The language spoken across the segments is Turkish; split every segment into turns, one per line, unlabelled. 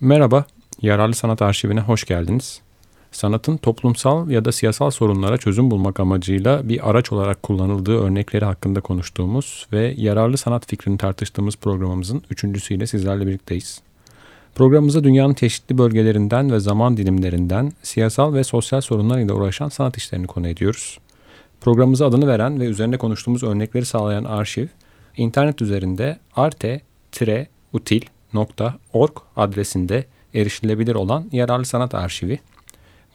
Merhaba, Yararlı Sanat Arşivine hoş geldiniz. Sanatın toplumsal ya da siyasal sorunlara çözüm bulmak amacıyla bir araç olarak kullanıldığı örnekleri hakkında konuştuğumuz ve yararlı sanat fikrini tartıştığımız programımızın üçüncüsüyle sizlerle birlikteyiz. Programımızda dünyanın çeşitli bölgelerinden ve zaman dilimlerinden siyasal ve sosyal sorunlarıyla uğraşan sanat işlerini konu ediyoruz. Programımıza adını veren ve üzerinde konuştuğumuz örnekleri sağlayan arşiv, internet üzerinde arte-util.org adresinde erişilebilir olan yararlı sanat arşivi.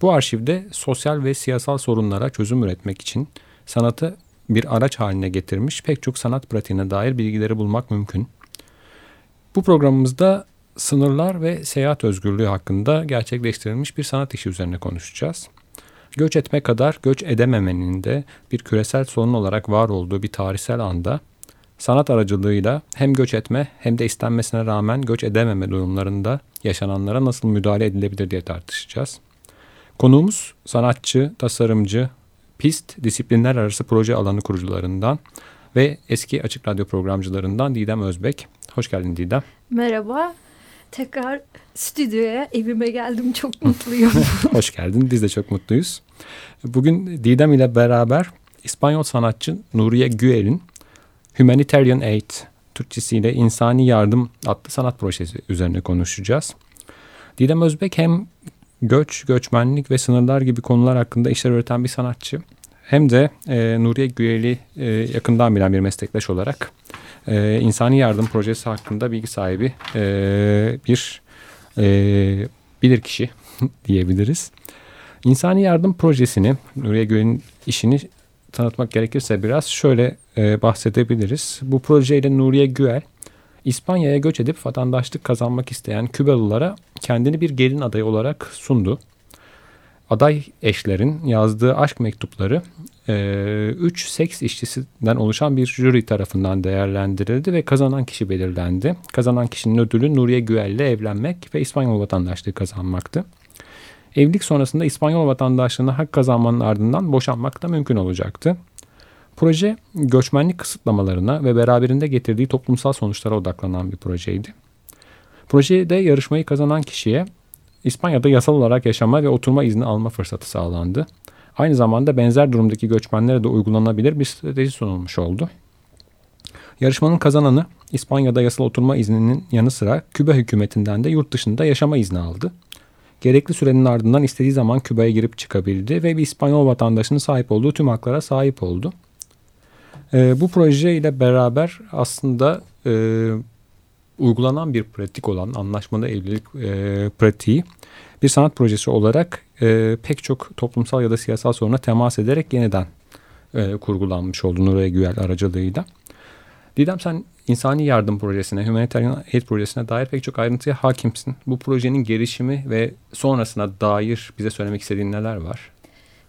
Bu arşivde sosyal ve siyasal sorunlara çözüm üretmek için sanatı bir araç haline getirmiş pek çok sanat pratiğine dair bilgileri bulmak mümkün. Bu programımızda sınırlar ve seyahat özgürlüğü hakkında gerçekleştirilmiş bir sanat işi üzerine konuşacağız. Göç etme kadar göç edememenin de bir küresel sorun olarak var olduğu bir tarihsel anda sanat aracılığıyla hem göç etme hem de istenmesine rağmen göç edememe durumlarında yaşananlara nasıl müdahale edilebilir diye tartışacağız. Konuğumuz sanatçı, tasarımcı, pist disiplinler arası proje alanı kurucularından ve eski Açık Radyo programcılarından Didem Özbek. Hoş geldin Didem.
Merhaba. Tekrar stüdyoya evime geldim. Çok mutluyum.
Hoş geldin. Biz de çok mutluyuz. Bugün Didem ile beraber İspanyol sanatçı Nuriye Güel'in Humanitarian Aid, Türkçesiyle İnsani Yardım adlı sanat projesi üzerine konuşacağız. Didem Özbek hem göç, göçmenlik ve sınırlar gibi konular hakkında işler üreten bir sanatçı. Hem de e, Nuriye Güyeli e, yakından bilen bir meslektaş olarak e, insani yardım projesi hakkında bilgi sahibi e, bir e, bilirkişi diyebiliriz. İnsani yardım projesini, Nuriye Güyeli'nin işini tanıtmak gerekirse biraz şöyle e, bahsedebiliriz. Bu projeyle Nuriye Güel, İspanya'ya göç edip vatandaşlık kazanmak isteyen Kübalılara kendini bir gelin adayı olarak sundu. Aday eşlerin yazdığı aşk mektupları 3 e, seks işçisinden oluşan bir jüri tarafından değerlendirildi ve kazanan kişi belirlendi. Kazanan kişinin ödülü Nuriye Güel ile evlenmek ve İspanyol vatandaşlığı kazanmaktı. Evlilik sonrasında İspanyol vatandaşlığına hak kazanmanın ardından boşanmak da mümkün olacaktı. Proje göçmenlik kısıtlamalarına ve beraberinde getirdiği toplumsal sonuçlara odaklanan bir projeydi. Projede yarışmayı kazanan kişiye İspanya'da yasal olarak yaşama ve oturma izni alma fırsatı sağlandı. Aynı zamanda benzer durumdaki göçmenlere de uygulanabilir bir strateji sunulmuş oldu. Yarışmanın kazananı İspanya'da yasal oturma izninin yanı sıra Küba hükümetinden de yurt dışında yaşama izni aldı. Gerekli sürenin ardından istediği zaman Küba'ya girip çıkabildi ve bir İspanyol vatandaşının sahip olduğu tüm haklara sahip oldu. E, bu proje ile beraber aslında e, uygulanan bir pratik olan anlaşmalı evlilik e, pratiği bir sanat projesi olarak e, pek çok toplumsal ya da siyasal soruna temas ederek yeniden e, kurgulanmış oldu Nuriye Güel aracılığıyla. Didem sen insani yardım projesine, humanitarian aid projesine dair pek çok ayrıntıya hakimsin. Bu projenin gelişimi ve sonrasına dair bize söylemek istediğin neler var?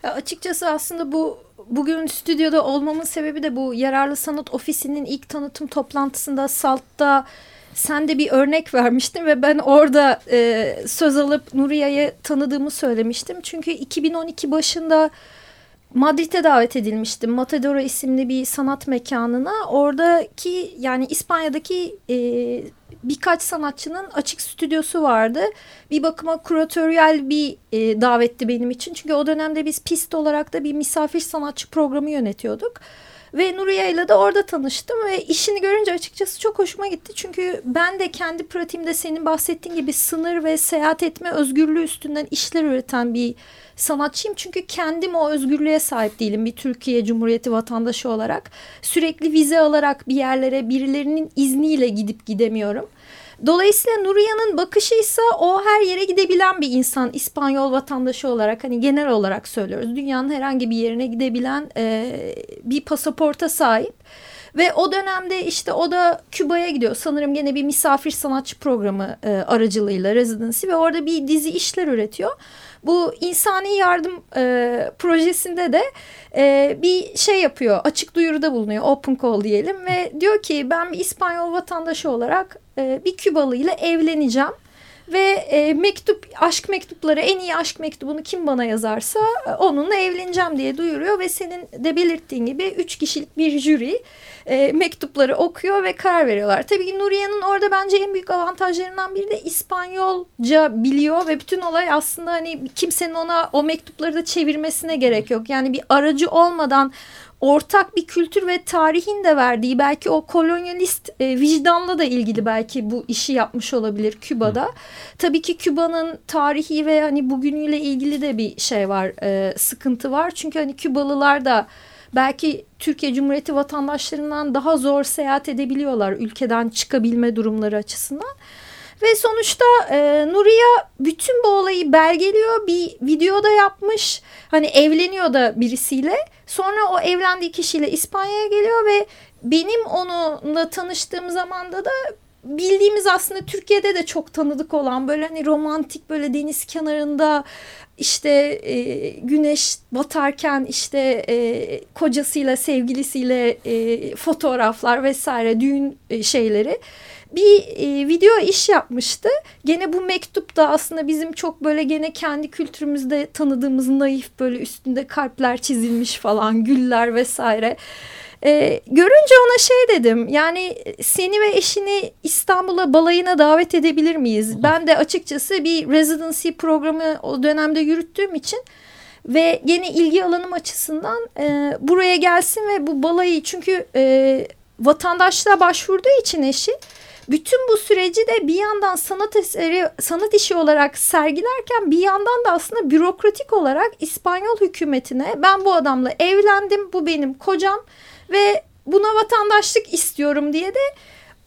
Ya açıkçası aslında bu bugün stüdyoda olmamın sebebi de bu yararlı sanat ofisinin ilk tanıtım toplantısında Salt'ta sen de bir örnek vermiştin ve ben orada e, söz alıp Nuriye'ye tanıdığımı söylemiştim. Çünkü 2012 başında Madrid'e davet edilmiştim. Matadora isimli bir sanat mekanına. Oradaki yani İspanya'daki e, birkaç sanatçının açık stüdyosu vardı. Bir bakıma kuratöriyel bir e, davetti benim için. Çünkü o dönemde biz pist olarak da bir misafir sanatçı programı yönetiyorduk. Ve Nuriye ile de orada tanıştım ve işini görünce açıkçası çok hoşuma gitti. Çünkü ben de kendi pratiğimde senin bahsettiğin gibi sınır ve seyahat etme özgürlüğü üstünden işler üreten bir sanatçıyım. Çünkü kendim o özgürlüğe sahip değilim bir Türkiye Cumhuriyeti vatandaşı olarak. Sürekli vize alarak bir yerlere birilerinin izniyle gidip gidemiyorum. Dolayısıyla Nuriya'nın bakışı ise o her yere gidebilen bir insan İspanyol vatandaşı olarak hani genel olarak söylüyoruz. Dünyanın herhangi bir yerine gidebilen e, bir pasaporta sahip. Ve o dönemde işte o da Küba'ya gidiyor. Sanırım gene bir misafir sanatçı programı e, aracılığıyla residency ve orada bir dizi işler üretiyor. Bu insani yardım e, projesinde de e, bir şey yapıyor. Açık duyuruda bulunuyor. Open call diyelim ve diyor ki ben bir İspanyol vatandaşı olarak e, bir Kübalı ile evleneceğim. ve e, mektup aşk mektupları en iyi aşk mektubunu kim bana yazarsa e, onunla evleneceğim diye duyuruyor ve senin de belirttiğin gibi üç kişilik bir jüri e, mektupları okuyor ve karar veriyorlar. Tabii ki Nuriye'nin orada bence en büyük avantajlarından biri de İspanyolca biliyor ve bütün olay aslında hani kimsenin ona o mektupları da çevirmesine gerek yok. Yani bir aracı olmadan ortak bir kültür ve tarihin de verdiği belki o kolonyalist e, vicdanla da ilgili belki bu işi yapmış olabilir Küba'da. Hı. Tabii ki Küba'nın tarihi ve hani bugünüyle ilgili de bir şey var, e, sıkıntı var. Çünkü hani Kübalılar da belki Türkiye Cumhuriyeti vatandaşlarından daha zor seyahat edebiliyorlar ülkeden çıkabilme durumları açısından. Ve sonuçta e, Nuriye bütün bu olayı belgeliyor. Bir videoda yapmış. Hani evleniyor da birisiyle. Sonra o evlendiği kişiyle İspanya'ya geliyor ve benim onunla tanıştığım zamanda da bildiğimiz aslında Türkiye'de de çok tanıdık olan böyle hani romantik böyle deniz kenarında işte e, güneş batarken işte e, kocasıyla sevgilisiyle e, fotoğraflar vesaire düğün e, şeyleri bir e, video iş yapmıştı. Gene bu mektup da aslında bizim çok böyle gene kendi kültürümüzde tanıdığımız naif böyle üstünde kalpler çizilmiş falan güller vesaire. E, görünce ona şey dedim yani seni ve eşini İstanbul'a balayına davet edebilir miyiz? Ben de açıkçası bir residency programı o dönemde yürüttüğüm için ve yine ilgi alanım açısından e, buraya gelsin ve bu balayı çünkü e, vatandaşlığa başvurduğu için eşi bütün bu süreci de bir yandan sanat eseri, sanat işi olarak sergilerken bir yandan da aslında bürokratik olarak İspanyol hükümetine ben bu adamla evlendim, bu benim kocam ve buna vatandaşlık istiyorum diye de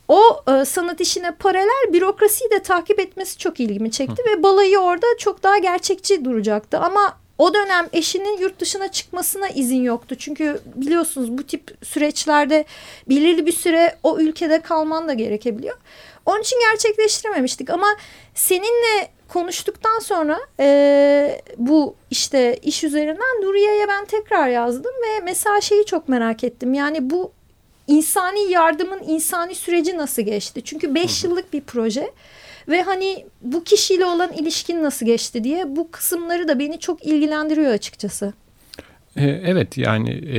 o e, sanat işine paralel bürokrasiyi de takip etmesi çok ilgimi çekti Hı. ve balayı orada çok daha gerçekçi duracaktı. Ama o dönem eşinin yurt dışına çıkmasına izin yoktu. Çünkü biliyorsunuz bu tip süreçlerde belirli bir süre o ülkede kalman da gerekebiliyor. Onun için gerçekleştirememiştik ama seninle konuştuktan sonra e, bu işte iş üzerinden Nuriye'ye ben tekrar yazdım ve mesela şeyi çok merak ettim. Yani bu insani yardımın insani süreci nasıl geçti? Çünkü beş yıllık bir proje. Ve hani bu kişiyle olan ilişkin nasıl geçti diye bu kısımları da beni çok ilgilendiriyor açıkçası.
E, evet yani e,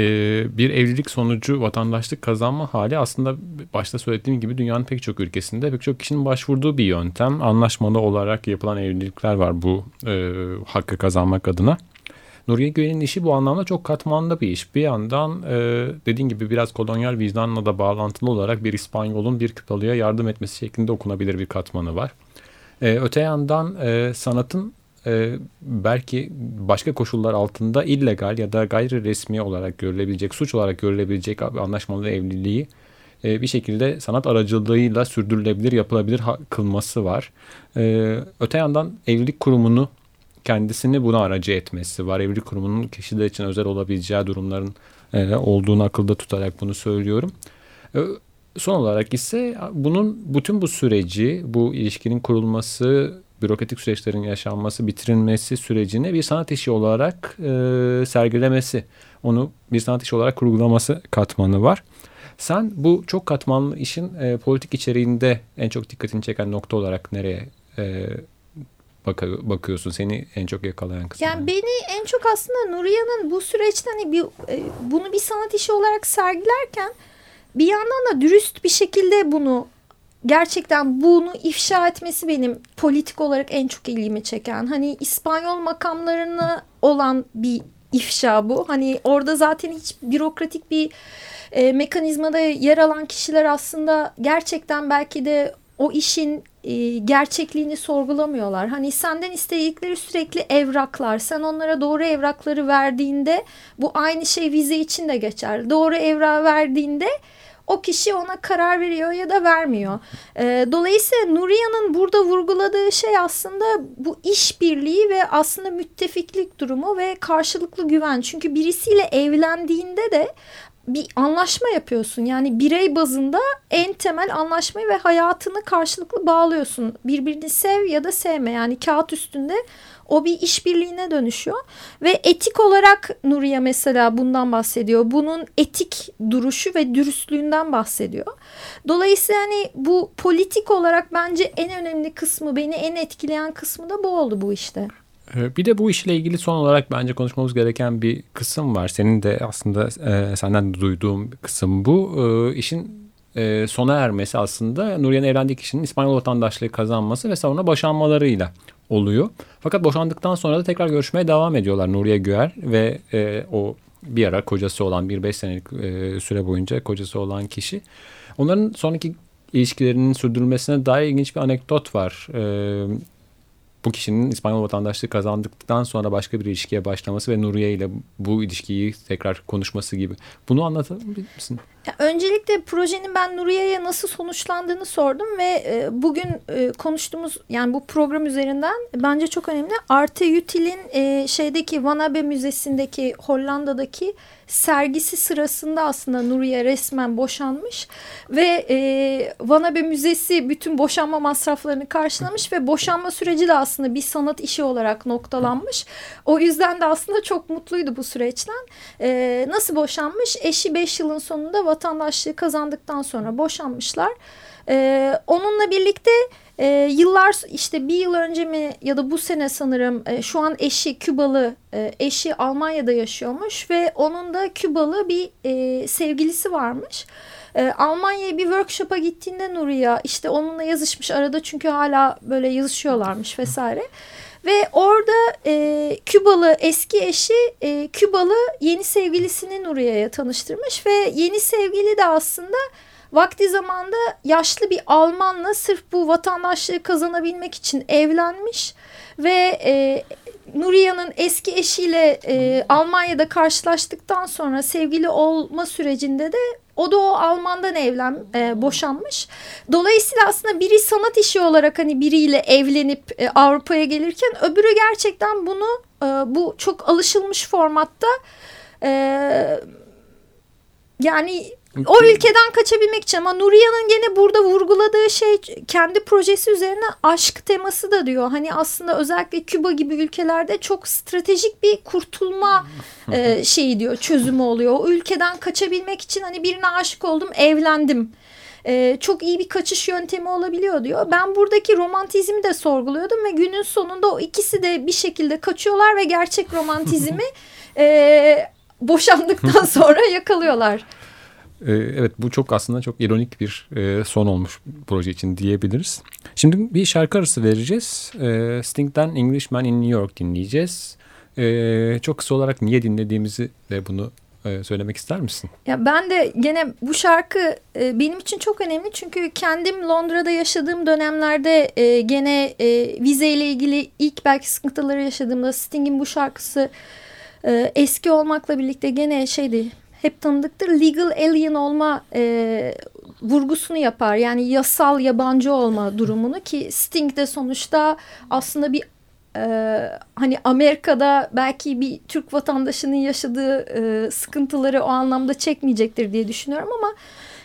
bir evlilik sonucu vatandaşlık kazanma hali aslında başta söylediğim gibi dünyanın pek çok ülkesinde pek çok kişinin başvurduğu bir yöntem. Anlaşmalı olarak yapılan evlilikler var bu e, hakkı kazanmak adına. Nuriye Güven'in işi bu anlamda çok katmanlı bir iş. Bir yandan e, dediğin gibi biraz kolonyal vicdanla da bağlantılı olarak bir İspanyol'un bir Küpalı'ya yardım etmesi şeklinde okunabilir bir katmanı var. E, öte yandan e, sanatın e, belki başka koşullar altında illegal ya da gayri resmi olarak görülebilecek, suç olarak görülebilecek anlaşmalı evliliği e, bir şekilde sanat aracılığıyla sürdürülebilir, yapılabilir kılması var. E, öte yandan evlilik kurumunu kendisini buna aracı etmesi var. Evlilik kurumunun kişiler için özel olabileceği durumların e, olduğunu akılda tutarak bunu söylüyorum. E, son olarak ise bunun bütün bu süreci, bu ilişkinin kurulması, bürokratik süreçlerin yaşanması, bitirilmesi sürecini bir sanat işi olarak e, sergilemesi, onu bir sanat işi olarak kurgulaması katmanı var. Sen bu çok katmanlı işin e, politik içeriğinde en çok dikkatini çeken nokta olarak nereye e, bak bakıyorsun? Seni en çok yakalayan kısım.
Yani beni en çok aslında Nuriye'nin bu süreçte hani bir, e, bunu bir sanat işi olarak sergilerken bir yandan da dürüst bir şekilde bunu gerçekten bunu ifşa etmesi benim politik olarak en çok ilgimi çeken. Hani İspanyol makamlarına olan bir ifşa bu. Hani orada zaten hiç bürokratik bir e, mekanizmada yer alan kişiler aslında gerçekten belki de o işin e, gerçekliğini sorgulamıyorlar. Hani senden istedikleri sürekli evraklar. Sen onlara doğru evrakları verdiğinde bu aynı şey vize için de geçer. Doğru evrağı verdiğinde o kişi ona karar veriyor ya da vermiyor. E, dolayısıyla Nuriya'nın burada vurguladığı şey aslında bu işbirliği ve aslında müttefiklik durumu ve karşılıklı güven. Çünkü birisiyle evlendiğinde de bir anlaşma yapıyorsun. Yani birey bazında en temel anlaşmayı ve hayatını karşılıklı bağlıyorsun. Birbirini sev ya da sevme. Yani kağıt üstünde o bir işbirliğine dönüşüyor. Ve etik olarak Nuriye mesela bundan bahsediyor. Bunun etik duruşu ve dürüstlüğünden bahsediyor. Dolayısıyla hani bu politik olarak bence en önemli kısmı, beni en etkileyen kısmı da bu oldu bu işte.
Ee, bir de bu işle ilgili son olarak bence konuşmamız gereken bir kısım var. Senin de aslında e, senden duyduğum kısım bu. E, işin e, sona ermesi aslında Nuriye'nin evlendiği kişinin İspanyol vatandaşlığı kazanması ve sonra boşanmalarıyla oluyor. Fakat boşandıktan sonra da tekrar görüşmeye devam ediyorlar Nuriye Güer ve e, o bir ara kocası olan bir beş senelik e, süre boyunca kocası olan kişi. Onların sonraki ilişkilerinin sürdürülmesine dair ilginç bir anekdot var. E, bu kişinin İspanyol vatandaşlığı kazandıktan sonra başka bir ilişkiye başlaması ve Nuriye ile bu ilişkiyi tekrar konuşması gibi. Bunu anlatabilir misin?
Öncelikle projenin ben Nuriye'ye nasıl sonuçlandığını sordum ve e, bugün e, konuştuğumuz yani bu program üzerinden bence çok önemli. Arte Util'in e, şeydeki Vanabe Müzesi'ndeki Hollanda'daki sergisi sırasında aslında Nuriye resmen boşanmış ve e, Vanabe Müzesi bütün boşanma masraflarını karşılamış ve boşanma süreci de aslında bir sanat işi olarak noktalanmış. O yüzden de aslında çok mutluydu bu süreçten. E, nasıl boşanmış? Eşi 5 yılın sonunda vatandaşlığı kazandıktan sonra boşanmışlar. E, onunla birlikte e, yıllar işte bir yıl önce mi ya da bu sene sanırım e, şu an eşi Kübalı e, eşi Almanya'da yaşıyormuş ve onun da Kübalı bir e, sevgilisi varmış. E, Almanya'ya bir workshop'a gittiğinde Nuriye işte onunla yazışmış arada çünkü hala böyle yazışıyorlarmış vesaire. Ve orada e, Kübalı eski eşi e, Kübalı yeni sevgilisini Nuriye'ye tanıştırmış ve yeni sevgili de aslında vakti zamanda yaşlı bir Almanla sırf bu vatandaşlığı kazanabilmek için evlenmiş ve e, Nuriya'nın eski eşiyle e, Almanya'da karşılaştıktan sonra sevgili olma sürecinde de o da o Alman'dan evlen, e, boşanmış. Dolayısıyla aslında biri sanat işi olarak hani biriyle evlenip e, Avrupa'ya gelirken öbürü gerçekten bunu e, bu çok alışılmış formatta e, yani o ülkeden kaçabilmek için ama Nuriya'nın gene burada vurguladığı şey kendi projesi üzerine aşk teması da diyor. Hani aslında özellikle Küba gibi ülkelerde çok stratejik bir kurtulma e, şeyi diyor çözümü oluyor. O ülkeden kaçabilmek için hani birine aşık oldum evlendim. Ee, çok iyi bir kaçış yöntemi olabiliyor diyor. Ben buradaki romantizmi de sorguluyordum ve günün sonunda o ikisi de bir şekilde kaçıyorlar ve gerçek romantizmi e, boşandıktan sonra yakalıyorlar.
Ee, evet bu çok aslında çok ironik bir e, son olmuş proje için diyebiliriz. Şimdi bir şarkı arası vereceğiz. Ee, Sting'den Englishman in New York dinleyeceğiz. Ee, çok kısa olarak niye dinlediğimizi de bunu e, söylemek ister misin?
Ya ben de gene bu şarkı e, benim için çok önemli çünkü kendim Londra'da yaşadığım dönemlerde gene vizeyle ilgili ilk belki sıkıntıları yaşadığımda Sting'in bu şarkısı eski olmakla birlikte gene şeydi hep tanıdıktır. Legal alien olma e, vurgusunu yapar. Yani yasal yabancı olma durumunu ki Sting de sonuçta aslında bir e, hani Amerika'da belki bir Türk vatandaşının yaşadığı e, sıkıntıları o anlamda çekmeyecektir diye düşünüyorum ama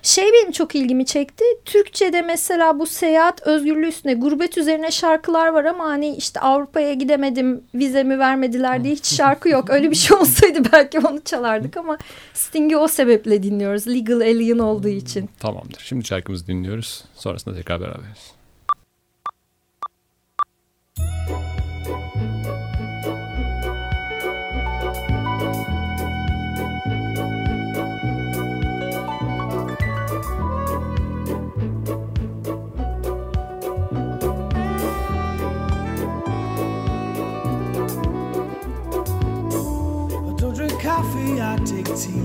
şey benim çok ilgimi çekti. Türkçe'de mesela bu seyahat özgürlüğü üstüne gurbet üzerine şarkılar var ama hani işte Avrupa'ya gidemedim vizemi vermediler diye hiç şarkı yok. Öyle bir şey olsaydı belki onu çalardık ama Sting'i o sebeple dinliyoruz. Legal Alien olduğu için.
Tamamdır. Şimdi şarkımızı dinliyoruz. Sonrasında tekrar beraberiz.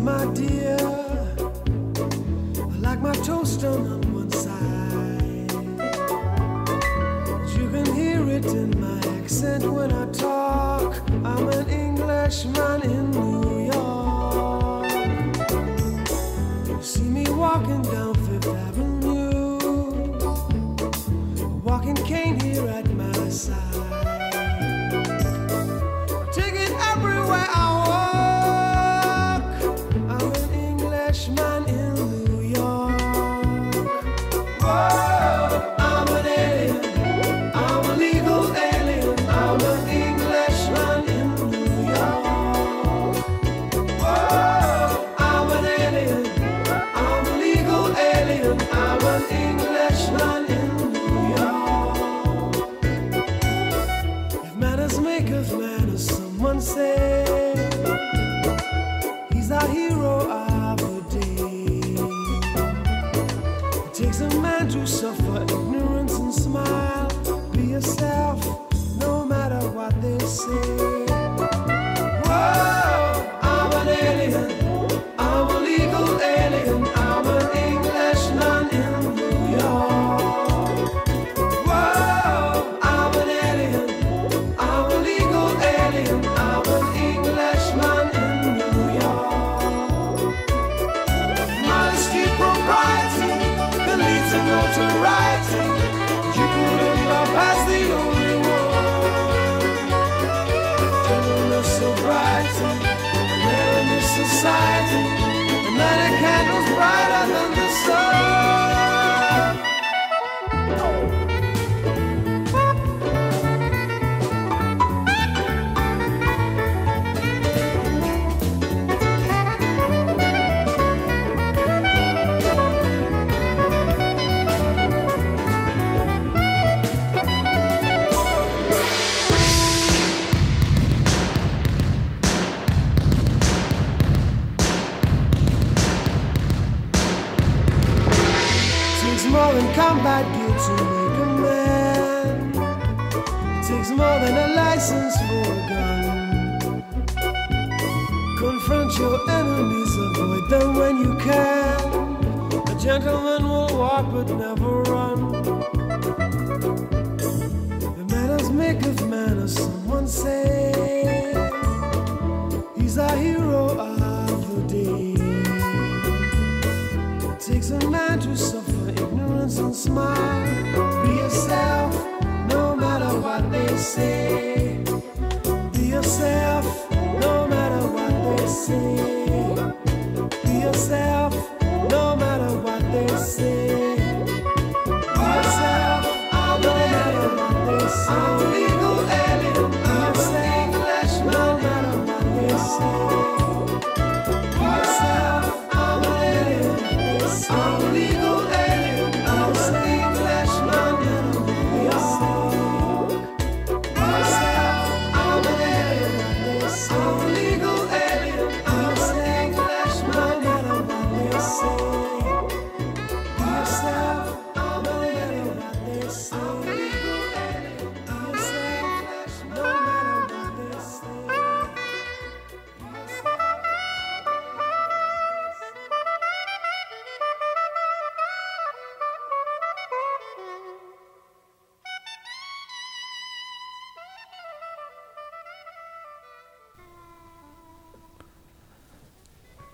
My dear. I like my toast on one side. You can hear it in my accent when I talk. I'm an Englishman in New York. You see me walking down
face smile. Be yourself, no matter what they say. Be yourself.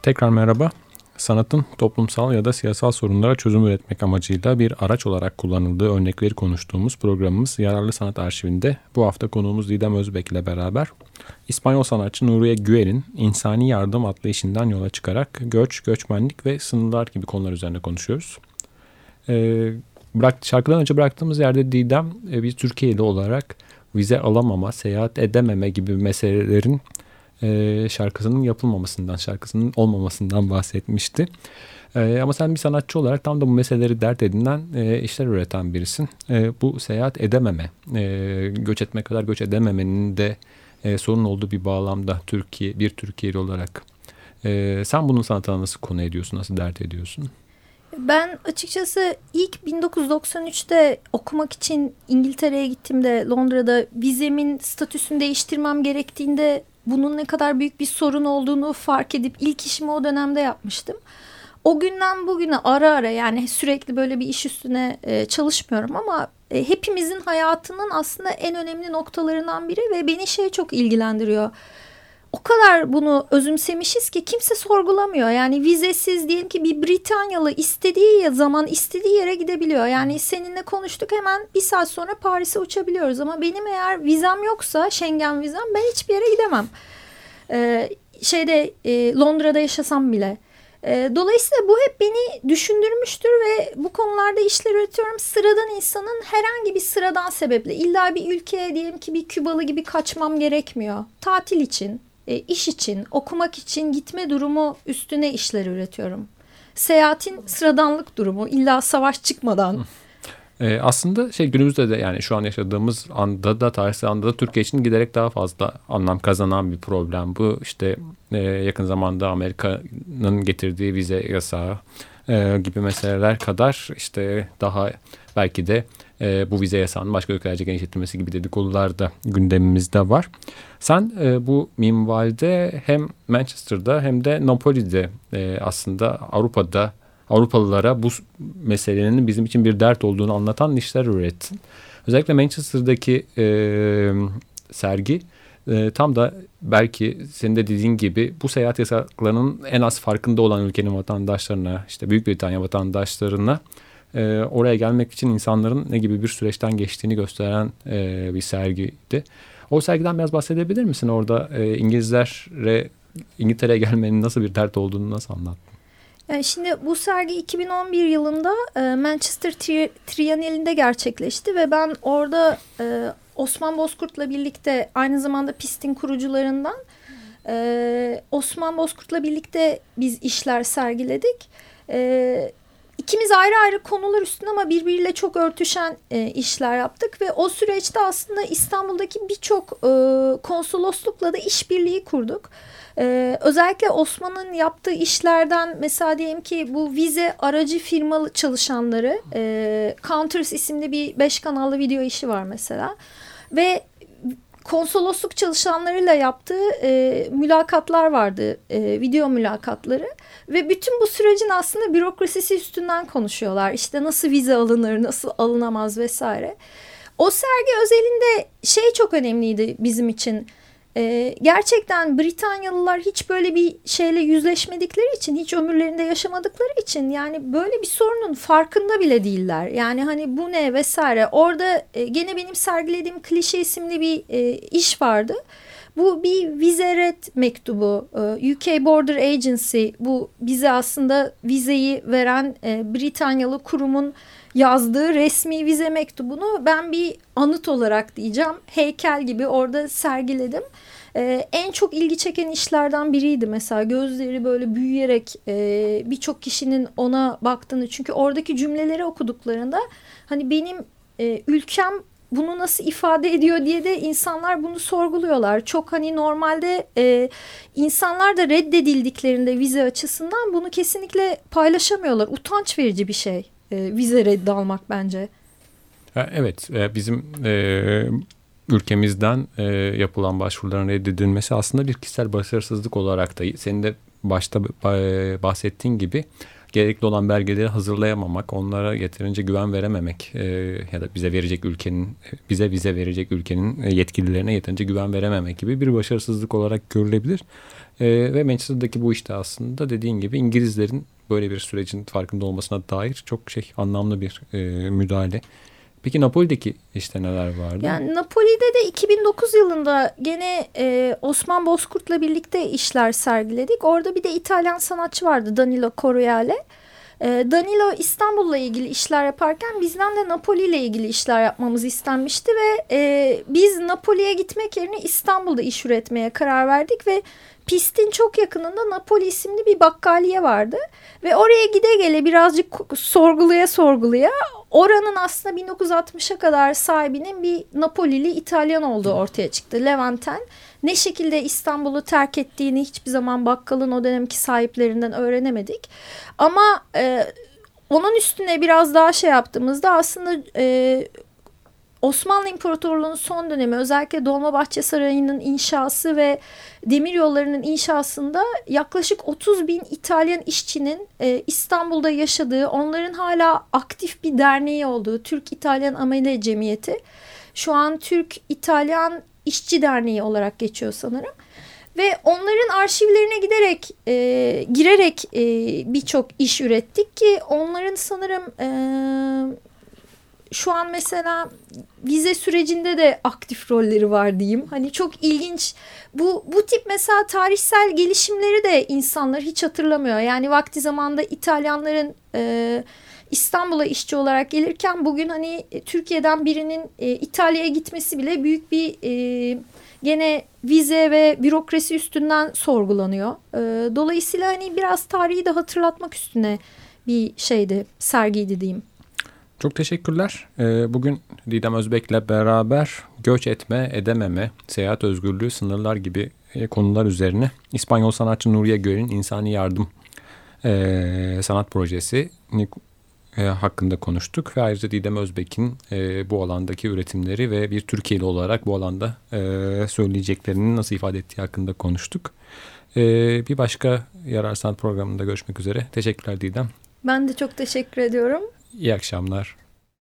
Tekrar merhaba. Sanatın toplumsal ya da siyasal sorunlara çözüm üretmek amacıyla bir araç olarak kullanıldığı örnekleri konuştuğumuz programımız Yararlı Sanat Arşivinde bu hafta konuğumuz Didem Özbek ile beraber İspanyol sanatçı Nuriye Güer'in İnsani Yardım adlı işinden yola çıkarak göç, göçmenlik ve sınırlar gibi konular üzerine konuşuyoruz. Ee, bırak, şarkıdan önce bıraktığımız yerde Didem e, bir Türkiye'li olarak vize alamama, seyahat edememe gibi meselelerin e, şarkısının yapılmamasından, şarkısının olmamasından bahsetmişti. E, ama sen bir sanatçı olarak tam da bu meseleleri dert edinen e, işler üreten birisin. E, bu seyahat edememe, e, göç etme kadar göç edememenin de e, sorun olduğu bir bağlamda Türkiye bir Türkiye'li olarak. E, sen bunun sanatına nasıl konu ediyorsun, nasıl dert ediyorsun?
Ben açıkçası ilk 1993'te okumak için İngiltere'ye gittiğimde Londra'da vizemin statüsünü değiştirmem gerektiğinde bunun ne kadar büyük bir sorun olduğunu fark edip ilk işimi o dönemde yapmıştım. O günden bugüne ara ara yani sürekli böyle bir iş üstüne e, çalışmıyorum ama e, hepimizin hayatının aslında en önemli noktalarından biri ve beni şey çok ilgilendiriyor o kadar bunu özümsemişiz ki kimse sorgulamıyor. Yani vizesiz diyelim ki bir Britanyalı istediği zaman istediği yere gidebiliyor. Yani seninle konuştuk hemen bir saat sonra Paris'e uçabiliyoruz. Ama benim eğer vizem yoksa Schengen vizem ben hiçbir yere gidemem. Ee, şeyde e, Londra'da yaşasam bile. E, dolayısıyla bu hep beni düşündürmüştür ve bu konularda işler üretiyorum. Sıradan insanın herhangi bir sıradan sebeple illa bir ülkeye diyelim ki bir Kübalı gibi kaçmam gerekmiyor. Tatil için, e, iş için, okumak için gitme durumu üstüne işler üretiyorum. Seyahatin sıradanlık durumu illa savaş çıkmadan
Ee, aslında şey günümüzde de yani şu an yaşadığımız anda da tarihsel anda da Türkiye için giderek daha fazla anlam kazanan bir problem. Bu işte e, yakın zamanda Amerika'nın getirdiği vize yasağı e, gibi meseleler kadar işte daha belki de e, bu vize yasağının başka ülkelerce genişletilmesi gibi dedikodular da gündemimizde var. Sen e, bu minvalde hem Manchester'da hem de Napoli'de e, aslında Avrupa'da Avrupalılara bu meselenin bizim için bir dert olduğunu anlatan işler ürettin. Özellikle Manchester'daki e, sergi e, tam da belki senin de dediğin gibi bu seyahat yasaklarının en az farkında olan ülkenin vatandaşlarına, işte Büyük Britanya vatandaşlarına e, oraya gelmek için insanların ne gibi bir süreçten geçtiğini gösteren e, bir sergiydi. O sergiden biraz bahsedebilir misin? Orada e, İngilizlere İngiltere'ye gelmenin nasıl bir dert olduğunu nasıl anlattın?
Yani şimdi bu sergi 2011 yılında e, Manchester Tri Trienalinde gerçekleşti ve ben orada e, Osman Bozkurt'la birlikte aynı zamanda pistin kurucularından e, Osman Bozkurt'la birlikte biz işler sergiledik. İkimiz ayrı ayrı konular üstünde ama birbiriyle çok örtüşen e, işler yaptık ve o süreçte aslında İstanbul'daki birçok e, konsoloslukla da işbirliği kurduk. Ee, özellikle Osman'ın yaptığı işlerden mesela diyelim ki bu vize aracı firmalı çalışanları e, Counters isimli bir beş kanallı video işi var mesela ve konsolosluk çalışanlarıyla yaptığı e, mülakatlar vardı, e, video mülakatları ve bütün bu sürecin aslında bürokrasisi üstünden konuşuyorlar. İşte nasıl vize alınır, nasıl alınamaz vesaire. O sergi özelinde şey çok önemliydi bizim için. Ee, gerçekten Britanyalılar hiç böyle bir şeyle yüzleşmedikleri için, hiç ömürlerinde yaşamadıkları için yani böyle bir sorunun farkında bile değiller. Yani hani bu ne vesaire. Orada e, gene benim sergilediğim klişe isimli bir e, iş vardı. Bu bir vize mektubu. E, UK Border Agency bu bize aslında vizeyi veren e, Britanyalı kurumun yazdığı resmi vize mektubunu ben bir anıt olarak diyeceğim heykel gibi orada sergiledim. Ee, en çok ilgi çeken işlerden biriydi mesela gözleri böyle büyüyerek e, birçok kişinin ona baktığını çünkü oradaki cümleleri okuduklarında hani benim e, ülkem bunu nasıl ifade ediyor diye de insanlar bunu sorguluyorlar. Çok hani normalde e, insanlar da reddedildiklerinde vize açısından bunu kesinlikle paylaşamıyorlar. Utanç verici bir şey e, vize reddi almak bence.
Evet e, bizim e, ülkemizden e, yapılan başvuruların reddedilmesi aslında bir kişisel başarısızlık olarak da senin de başta e, bahsettiğin gibi gerekli olan belgeleri hazırlayamamak, onlara yeterince güven verememek e, ya da bize verecek ülkenin bize vize verecek ülkenin yetkililerine yeterince güven verememek gibi bir başarısızlık olarak görülebilir. E, ve Manchester'daki bu işte aslında dediğin gibi İngilizlerin böyle bir sürecin farkında olmasına dair çok şey anlamlı bir e, müdahale. Peki Napoli'deki işte neler vardı?
Yani Napoli'de de 2009 yılında gene e, Osman Bozkurt'la birlikte işler sergiledik. Orada bir de İtalyan sanatçı vardı Danilo Correale. E, Danilo İstanbul'la ilgili işler yaparken bizden de Napoli ile ilgili işler yapmamız istenmişti ve e, biz Napoli'ye gitmek yerine İstanbul'da iş üretmeye karar verdik ve pistin çok yakınında Napoli isimli bir bakkaliye vardı. Ve oraya gide gele birazcık sorguluya sorguluya oranın aslında 1960'a kadar sahibinin bir Napolili İtalyan olduğu ortaya çıktı. Levanten ne şekilde İstanbul'u terk ettiğini hiçbir zaman bakkalın o dönemki sahiplerinden öğrenemedik. Ama e, onun üstüne biraz daha şey yaptığımızda aslında e, Osmanlı İmparatorluğu'nun son dönemi özellikle Dolmabahçe Sarayı'nın inşası ve demir yollarının inşasında yaklaşık 30 bin İtalyan işçinin e, İstanbul'da yaşadığı, onların hala aktif bir derneği olduğu Türk-İtalyan Amele Cemiyeti. Şu an Türk-İtalyan İşçi Derneği olarak geçiyor sanırım. Ve onların arşivlerine giderek, e, girerek e, birçok iş ürettik ki onların sanırım... E, şu an mesela vize sürecinde de aktif rolleri var diyeyim. Hani çok ilginç. Bu bu tip mesela tarihsel gelişimleri de insanlar hiç hatırlamıyor. Yani vakti zamanda İtalyanların e, İstanbul'a işçi olarak gelirken bugün hani Türkiye'den birinin e, İtalya'ya gitmesi bile büyük bir e, gene vize ve bürokrasi üstünden sorgulanıyor. E, dolayısıyla hani biraz tarihi de hatırlatmak üstüne bir şeydi, sergiydi diyeyim.
Çok teşekkürler. Ee, bugün Didem Özbek'le beraber göç etme, edememe, seyahat özgürlüğü, sınırlar gibi e, konular üzerine İspanyol sanatçı Nuriye Gör'ün İnsani Yardım e, sanat projesi e, hakkında konuştuk. Ve ayrıca Didem Özbek'in bu alandaki üretimleri ve bir Türkiye'li olarak bu alanda söyleyeceklerini nasıl ifade ettiği hakkında konuştuk. bir başka Yarar Sanat programında görüşmek üzere. Teşekkürler Didem.
Ben de çok teşekkür ediyorum.
İyi akşamlar.